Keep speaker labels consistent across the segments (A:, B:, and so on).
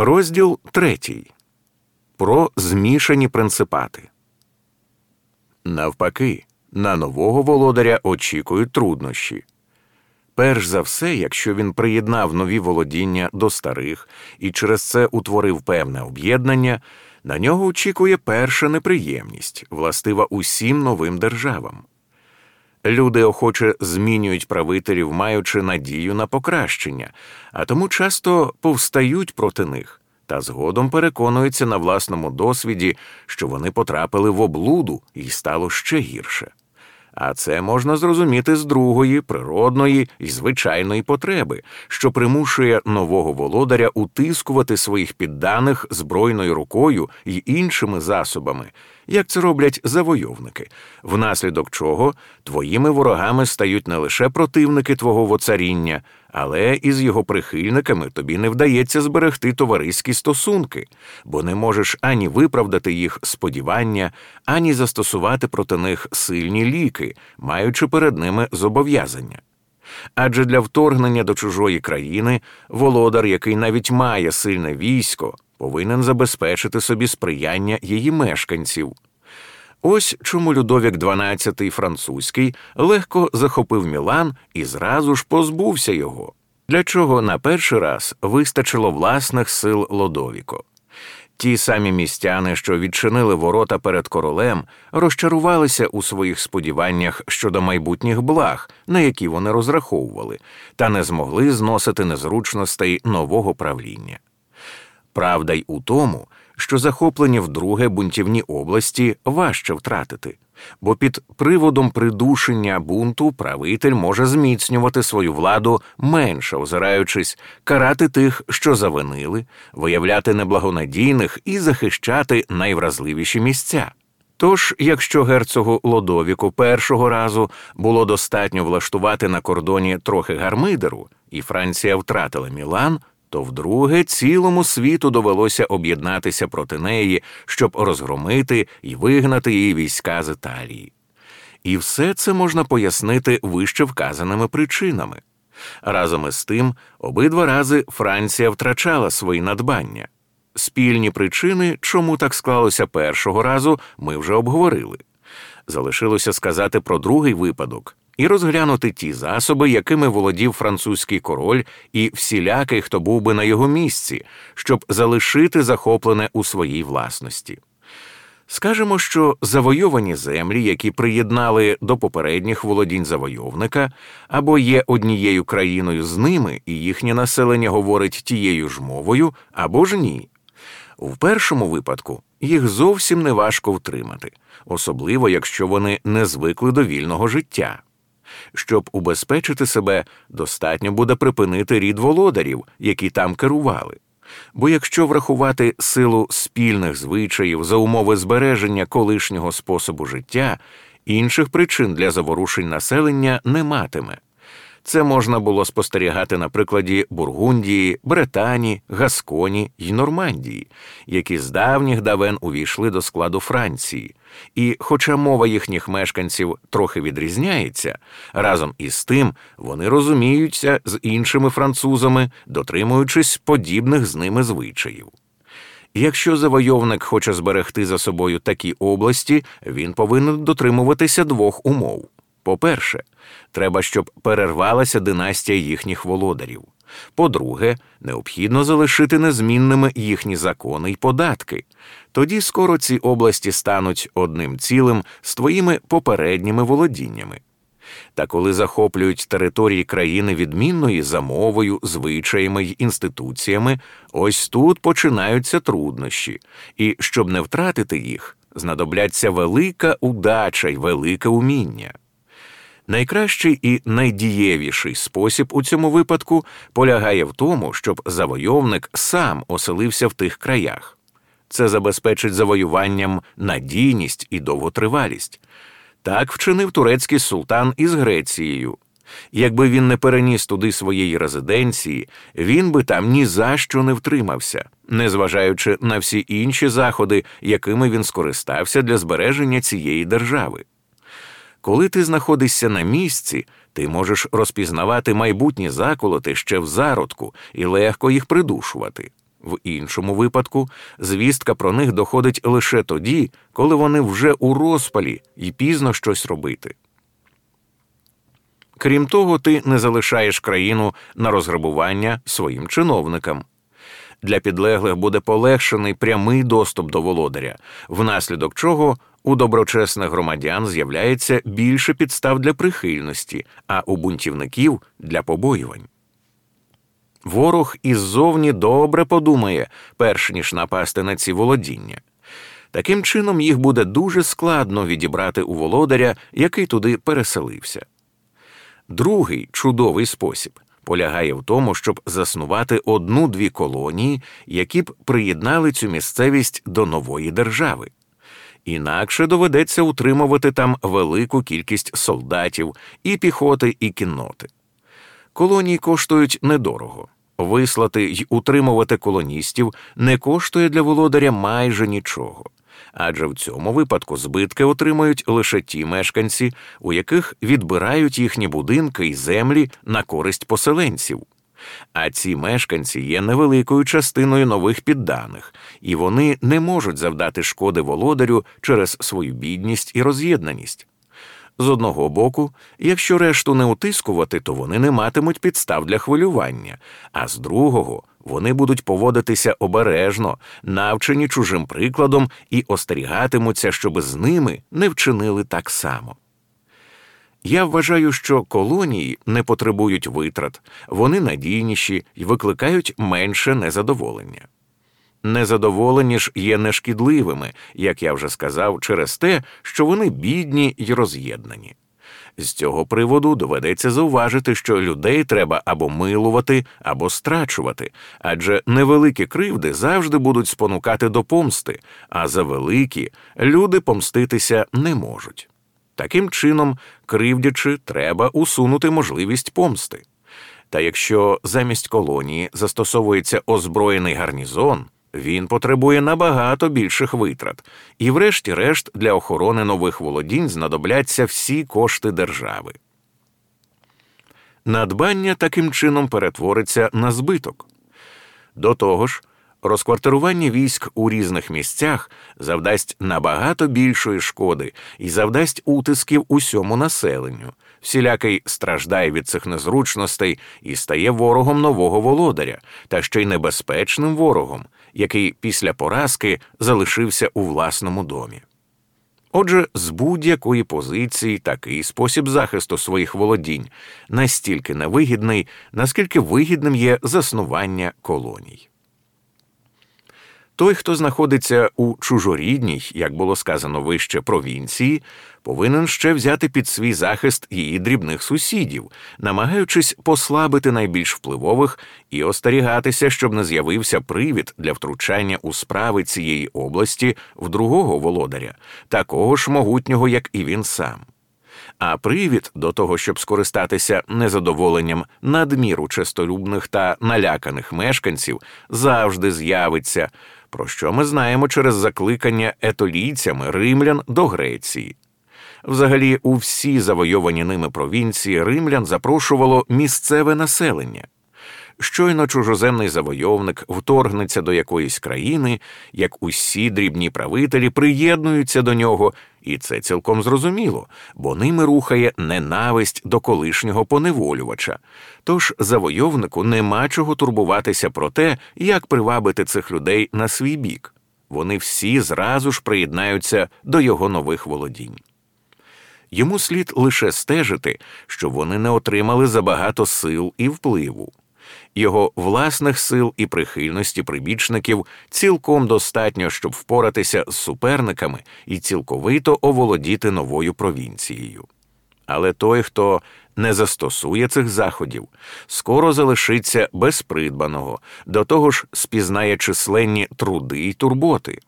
A: Розділ третій. Про змішані принципати. Навпаки, на нового володаря очікують труднощі. Перш за все, якщо він приєднав нові володіння до старих і через це утворив певне об'єднання, на нього очікує перша неприємність, властива усім новим державам. Люди охоче змінюють правителів, маючи надію на покращення, а тому часто повстають проти них та згодом переконуються на власному досвіді, що вони потрапили в облуду і стало ще гірше. А це можна зрозуміти з другої, природної і звичайної потреби, що примушує нового володаря утискувати своїх підданих збройною рукою і іншими засобами, як це роблять завойовники, внаслідок чого твоїми ворогами стають не лише противники твого воцаріння, але і з його прихильниками тобі не вдається зберегти товариські стосунки, бо не можеш ані виправдати їх сподівання, ані застосувати проти них сильні ліки, маючи перед ними зобов'язання. Адже для вторгнення до чужої країни володар, який навіть має сильне військо, повинен забезпечити собі сприяння її мешканців. Ось чому Людовік XII французький легко захопив Мілан і зразу ж позбувся його, для чого на перший раз вистачило власних сил Лодовіко. Ті самі містяни, що відчинили ворота перед королем, розчарувалися у своїх сподіваннях щодо майбутніх благ, на які вони розраховували, та не змогли зносити незручностей нового правління. Правда й у тому, що захоплені вдруге бунтівні області важче втратити, бо під приводом придушення бунту правитель може зміцнювати свою владу менше озираючись, карати тих, що завинили, виявляти неблагонадійних і захищати найвразливіші місця. Тож, якщо герцогу Лодовіку першого разу було достатньо влаштувати на кордоні трохи гармидеру, і Франція втратила Мілан, то вдруге цілому світу довелося об'єднатися проти неї, щоб розгромити і вигнати її війська з Італії. І все це можна пояснити вище вказаними причинами. Разом із тим, обидва рази Франція втрачала свої надбання. Спільні причини, чому так склалося першого разу, ми вже обговорили. Залишилося сказати про другий випадок, і розглянути ті засоби, якими володів французький король і всілякий, хто був би на його місці, щоб залишити захоплене у своїй власності. Скажемо, що завойовані землі, які приєднали до попередніх володінь завойовника, або є однією країною з ними, і їхнє населення говорить тією ж мовою, або ж ні. В першому випадку їх зовсім не важко втримати, особливо якщо вони не звикли до вільного життя. Щоб убезпечити себе, достатньо буде припинити рід володарів, які там керували. Бо якщо врахувати силу спільних звичаїв за умови збереження колишнього способу життя, інших причин для заворушень населення не матиме. Це можна було спостерігати на прикладі Бургундії, Британії, Гасконі й Нормандії, які з давніх давен увійшли до складу Франції, і, хоча мова їхніх мешканців трохи відрізняється, разом із тим вони розуміються з іншими французами, дотримуючись подібних з ними звичаїв. Якщо завойовник хоче зберегти за собою такі області, він повинен дотримуватися двох умов. По-перше, треба, щоб перервалася династія їхніх володарів. По-друге, необхідно залишити незмінними їхні закони й податки. Тоді скоро ці області стануть одним цілим з твоїми попередніми володіннями. Та коли захоплюють території країни відмінної за мовою, звичаями й інституціями, ось тут починаються труднощі, і щоб не втратити їх, знадобляться велика удача й велике уміння. Найкращий і найдієвіший спосіб у цьому випадку полягає в тому, щоб завойовник сам оселився в тих краях. Це забезпечить завоюванням надійність і довготривалість. Так вчинив турецький султан із Грецією. Якби він не переніс туди своєї резиденції, він би там ні за що не втримався, незважаючи на всі інші заходи, якими він скористався для збереження цієї держави. Коли ти знаходишся на місці, ти можеш розпізнавати майбутні заколоти ще в зародку і легко їх придушувати. В іншому випадку звістка про них доходить лише тоді, коли вони вже у розпалі і пізно щось робити. Крім того, ти не залишаєш країну на розграбування своїм чиновникам. Для підлеглих буде полегшений прямий доступ до володаря, внаслідок чого у доброчесних громадян з'являється більше підстав для прихильності, а у бунтівників для побоювань. Ворог іззовні добре подумає, перш ніж напасти на ці володіння. Таким чином їх буде дуже складно відібрати у володаря, який туди переселився. Другий чудовий спосіб полягає в тому, щоб заснувати одну-дві колонії, які б приєднали цю місцевість до нової держави. Інакше доведеться утримувати там велику кількість солдатів, і піхоти, і кінноти. Колонії коштують недорого. Вислати й утримувати колоністів не коштує для володаря майже нічого адже в цьому випадку збитки отримають лише ті мешканці, у яких відбирають їхні будинки і землі на користь поселенців. А ці мешканці є невеликою частиною нових підданих, і вони не можуть завдати шкоди володарю через свою бідність і роз'єднаність. З одного боку, якщо решту не утискувати, то вони не матимуть підстав для хвилювання, а з другого вони будуть поводитися обережно, навчені чужим прикладом і остерігатимуться, щоб з ними не вчинили так само. Я вважаю, що колонії не потребують витрат, вони надійніші і викликають менше незадоволення. Незадоволені ж є нешкідливими, як я вже сказав, через те, що вони бідні й роз'єднані. З цього приводу доведеться зауважити, що людей треба або милувати, або страчувати, адже невеликі кривди завжди будуть спонукати до помсти, а за великі люди помститися не можуть. Таким чином, кривдячи, треба усунути можливість помсти. Та якщо замість колонії застосовується озброєний гарнізон, він потребує набагато більших витрат, і, врешті-решт, для охорони нових володінь знадобляться всі кошти держави. Надбання таким чином перетвориться на збиток. До того ж, розквартирування військ у різних місцях завдасть набагато більшої шкоди і завдасть утисків усьому населенню. Всілякий страждає від цих незручностей і стає ворогом нового володаря, та ще й небезпечним ворогом, який після поразки залишився у власному домі. Отже, з будь-якої позиції такий спосіб захисту своїх володінь настільки невигідний, наскільки вигідним є заснування колоній. Той, хто знаходиться у чужорідній, як було сказано вище, провінції, повинен ще взяти під свій захист її дрібних сусідів, намагаючись послабити найбільш впливових і остерігатися, щоб не з'явився привід для втручання у справи цієї області в другого володаря, такого ж могутнього, як і він сам. А привід до того, щоб скористатися незадоволенням надміру честолюбних та наляканих мешканців, завжди з'явиться, про що ми знаємо через закликання етолійцями римлян до Греції. Взагалі, у всі завойовані ними провінції римлян запрошувало місцеве населення. Щойно чужоземний завойовник вторгнеться до якоїсь країни, як усі дрібні правителі приєднуються до нього, і це цілком зрозуміло, бо ними рухає ненависть до колишнього поневолювача. Тож завойовнику нема чого турбуватися про те, як привабити цих людей на свій бік. Вони всі зразу ж приєднаються до його нових володінь. Йому слід лише стежити, щоб вони не отримали забагато сил і впливу. Його власних сил і прихильності прибічників цілком достатньо, щоб впоратися з суперниками і цілковито оволодіти новою провінцією. Але той, хто не застосує цих заходів, скоро залишиться без придбаного, до того ж спізнає численні труди й турботи.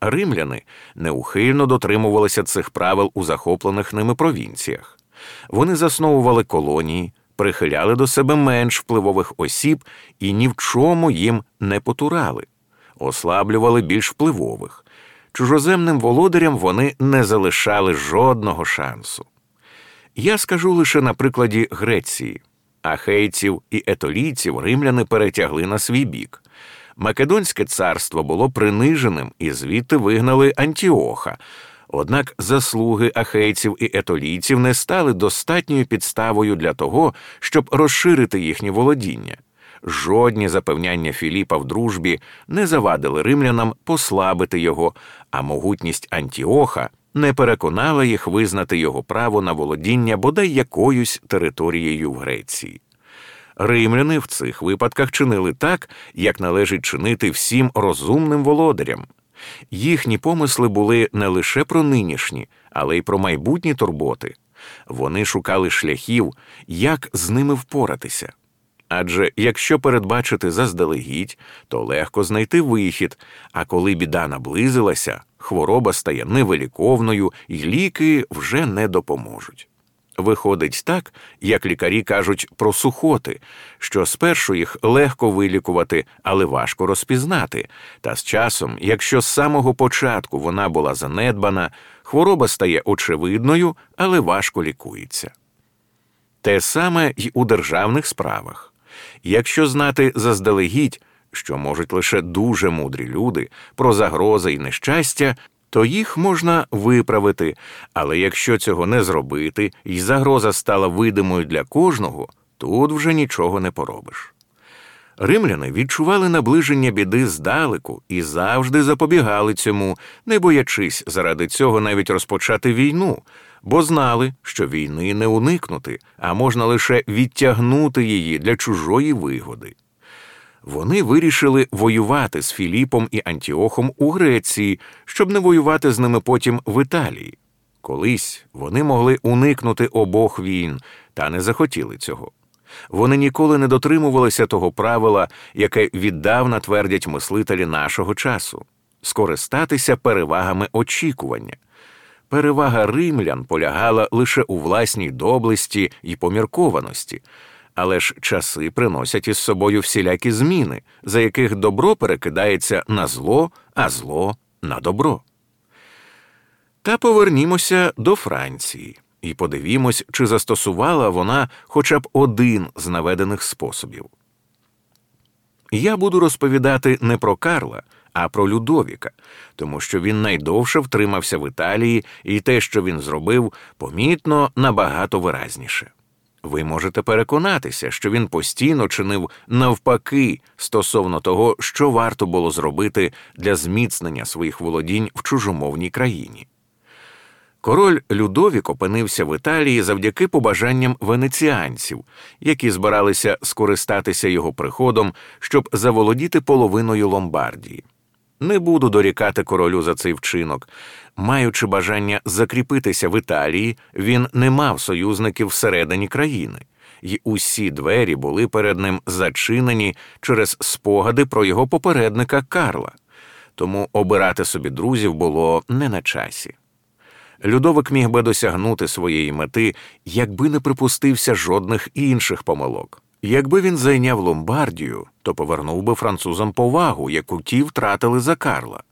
A: Римляни неухильно дотримувалися цих правил у захоплених ними провінціях. Вони засновували колонії, прихиляли до себе менш впливових осіб і ні в чому їм не потурали, ослаблювали більш впливових. Чужоземним володарям вони не залишали жодного шансу. Я скажу лише на прикладі Греції, ахейців і етолійців римляни перетягли на свій бік. Македонське царство було приниженим і звідти вигнали Антіоха. Однак заслуги ахейців і етолійців не стали достатньою підставою для того, щоб розширити їхнє володіння. Жодні запевняння Філіпа в дружбі не завадили римлянам послабити його, а могутність Антіоха не переконала їх визнати його право на володіння бодай якоюсь територією в Греції. Римляни в цих випадках чинили так, як належить чинити всім розумним володарям. Їхні помисли були не лише про нинішні, але й про майбутні турботи. Вони шукали шляхів, як з ними впоратися. Адже якщо передбачити заздалегідь, то легко знайти вихід, а коли біда наблизилася, хвороба стає невиліковною і ліки вже не допоможуть. Виходить так, як лікарі кажуть про сухоти, що спершу їх легко вилікувати, але важко розпізнати, та з часом, якщо з самого початку вона була занедбана, хвороба стає очевидною, але важко лікується. Те саме й у державних справах. Якщо знати заздалегідь, що можуть лише дуже мудрі люди про загрози і нещастя, то їх можна виправити, але якщо цього не зробити, і загроза стала видимою для кожного, тут вже нічого не поробиш. Римляни відчували наближення біди здалеку і завжди запобігали цьому, не боячись заради цього навіть розпочати війну, бо знали, що війни не уникнути, а можна лише відтягнути її для чужої вигоди. Вони вирішили воювати з Філіпом і Антіохом у Греції, щоб не воювати з ними потім в Італії. Колись вони могли уникнути обох війн, та не захотіли цього. Вони ніколи не дотримувалися того правила, яке віддавна твердять мислителі нашого часу скористатися перевагами очікування. Перевага римлян полягала лише у власній доблесті і поміркованості, але ж часи приносять із собою всілякі зміни, за яких добро перекидається на зло, а зло на добро. Та повернімося до Франції і подивімось, чи застосувала вона хоча б один з наведених способів. Я буду розповідати не про Карла, а про Людовіка, тому що він найдовше втримався в Італії, і те, що він зробив, помітно набагато виразніше. Ви можете переконатися, що він постійно чинив навпаки стосовно того, що варто було зробити для зміцнення своїх володінь в чужомовній країні. Король Людовік опинився в Італії завдяки побажанням венеціанців, які збиралися скористатися його приходом, щоб заволодіти половиною Ломбардії. Не буду дорікати королю за цей вчинок. Маючи бажання закріпитися в Італії, він не мав союзників всередині країни, і усі двері були перед ним зачинені через спогади про його попередника Карла, тому обирати собі друзів було не на часі. Людовик міг би досягнути своєї мети, якби не припустився жодних інших помилок. Якби він зайняв Ломбардію, то повернув би французам повагу, яку ті втратили за Карла.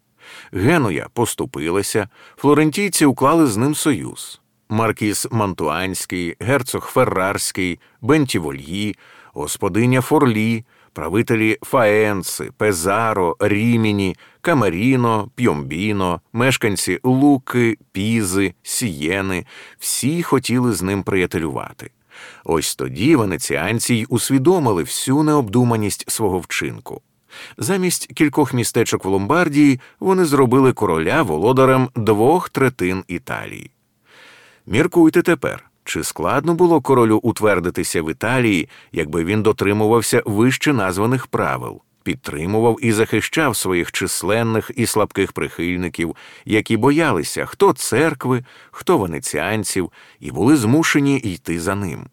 A: Генуя поступилася, флорентійці уклали з ним союз. Маркіс Мантуанський, герцог Феррарський, Бентівольї, господиня Форлі, правителі Фаенци, Пезаро, Ріміні, Камаріно, П'йомбіно, мешканці Луки, Пізи, Сієни всі хотіли з ним приятелювати. Ось тоді венеціанці й усвідомили всю необдуманість свого вчинку. Замість кількох містечок в Ломбардії вони зробили короля володарем двох третин Італії. Міркуйте тепер, чи складно було королю утвердитися в Італії, якби він дотримувався вище названих правил, підтримував і захищав своїх численних і слабких прихильників, які боялися хто церкви, хто венеціанців, і були змушені йти за ним.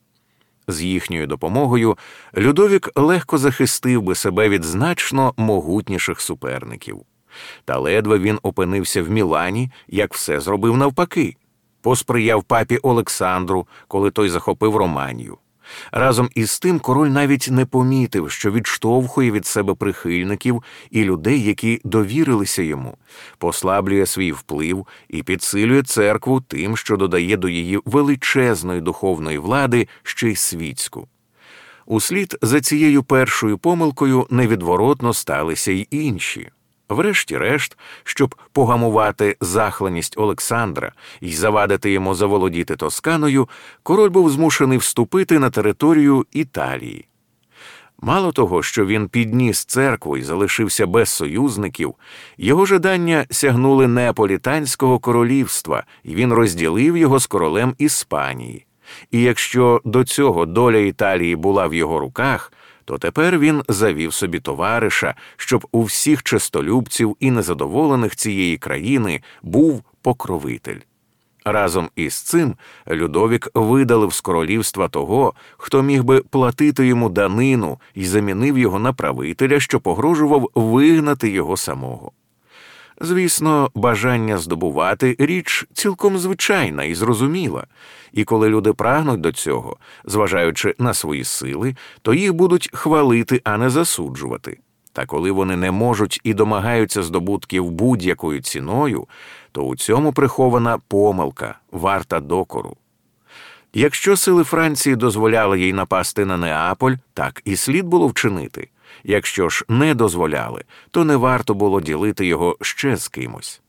A: З їхньою допомогою Людовік легко захистив би себе від значно могутніших суперників. Та ледве він опинився в Мілані, як все зробив навпаки, посприяв папі Олександру, коли той захопив Романію. Разом із тим король навіть не помітив, що відштовхує від себе прихильників і людей, які довірилися йому, послаблює свій вплив і підсилює церкву тим, що додає до її величезної духовної влади ще й світську. Услід за цією першою помилкою невідворотно сталися й інші. Врешті-решт, щоб погамувати захленість Олександра і завадити йому заволодіти Тосканою, король був змушений вступити на територію Італії. Мало того, що він підніс церкву і залишився без союзників, його жадання сягнули неаполітанського королівства, і він розділив його з королем Іспанії. І якщо до цього доля Італії була в його руках, то тепер він завів собі товариша, щоб у всіх честолюбців і незадоволених цієї країни був покровитель. Разом із цим Людовік видалив з королівства того, хто міг би платити йому данину і замінив його на правителя, що погрожував вигнати його самого. Звісно, бажання здобувати річ цілком звичайна і зрозуміла, і коли люди прагнуть до цього, зважаючи на свої сили, то їх будуть хвалити, а не засуджувати. Та коли вони не можуть і домагаються здобутків будь-якою ціною, то у цьому прихована помилка, варта докору. Якщо сили Франції дозволяли їй напасти на Неаполь, так і слід було вчинити. Якщо ж не дозволяли, то не варто було ділити його ще з кимось.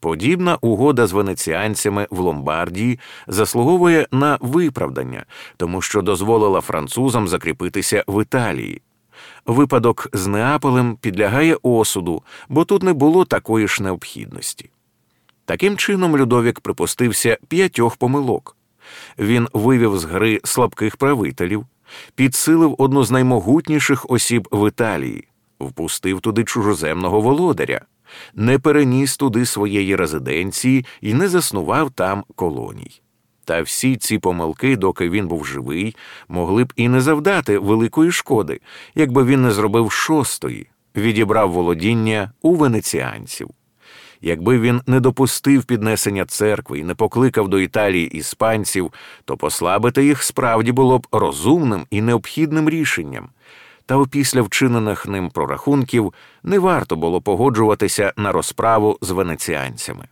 A: Подібна угода з венеціанцями в Ломбардії заслуговує на виправдання, тому що дозволила французам закріпитися в Італії. Випадок з Неаполем підлягає осуду, бо тут не було такої ж необхідності. Таким чином, Людовік припустився п'ятьох помилок. Він вивів з гри слабких правителів, підсилив одну з наймогутніших осіб в Італії, впустив туди чужоземного володаря, не переніс туди своєї резиденції і не заснував там колоній. Та всі ці помилки, доки він був живий, могли б і не завдати великої шкоди, якби він не зробив шостої, відібрав володіння у венеціанців. Якби він не допустив піднесення церкви і не покликав до Італії іспанців, то послабити їх справді було б розумним і необхідним рішенням. Та опісля вчинених ним прорахунків не варто було погоджуватися на розправу з венеціанцями.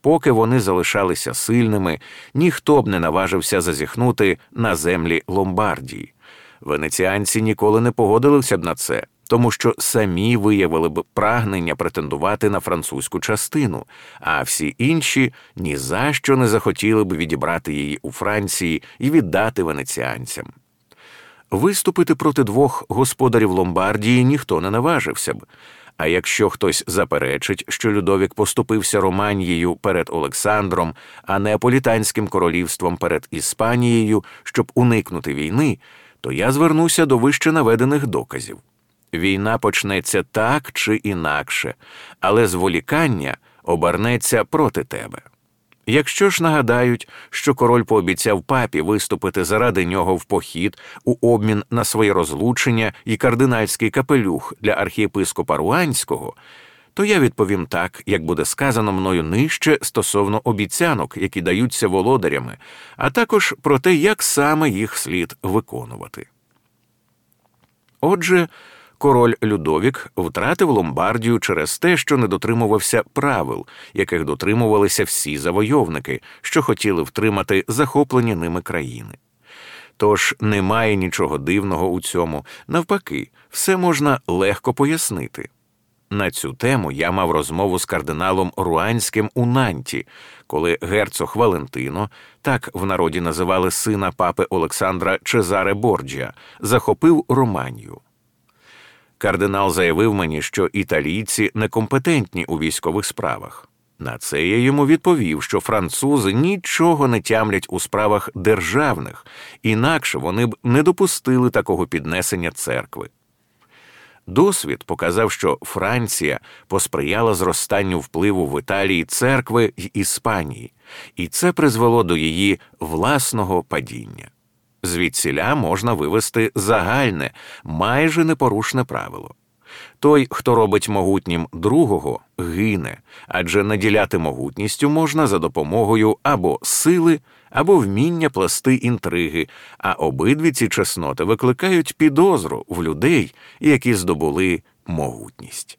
A: Поки вони залишалися сильними, ніхто б не наважився зазіхнути на землі Ломбардії. Венеціанці ніколи не погодилися б на це, тому що самі виявили б прагнення претендувати на французьку частину, а всі інші ні за що не захотіли б відібрати її у Франції і віддати венеціанцям. Виступити проти двох господарів Ломбардії ніхто не наважився б. А якщо хтось заперечить, що Людовік поступився Романією перед Олександром, а неаполітанським королівством перед Іспанією, щоб уникнути війни, то я звернуся до вище наведених доказів. Війна почнеться так чи інакше, але зволікання обернеться проти тебе. Якщо ж нагадають, що король пообіцяв папі виступити заради нього в похід у обмін на своє розлучення і кардинальський капелюх для архієпископа Руанського, то я відповім так, як буде сказано мною нижче стосовно обіцянок, які даються володарями, а також про те, як саме їх слід виконувати. Отже, Король Людовік втратив Ломбардію через те, що не дотримувався правил, яких дотримувалися всі завойовники, що хотіли втримати захоплені ними країни. Тож немає нічого дивного у цьому, навпаки, все можна легко пояснити. На цю тему я мав розмову з кардиналом Руанським у Нанті, коли герцог Валентино, так в народі називали сина папи Олександра Чезаре Борджія, захопив Романію. Кардинал заявив мені, що італійці некомпетентні у військових справах. На це я йому відповів, що французи нічого не тямлять у справах державних, інакше вони б не допустили такого піднесення церкви. Досвід показав, що Франція посприяла зростанню впливу в Італії церкви й Іспанії, і це призвело до її власного падіння. Звідсіля можна вивести загальне, майже непорушне правило. Той, хто робить могутнім другого, гине, адже наділяти могутністю можна за допомогою або сили, або вміння плести інтриги, а обидві ці чесноти викликають підозру в людей, які здобули могутність.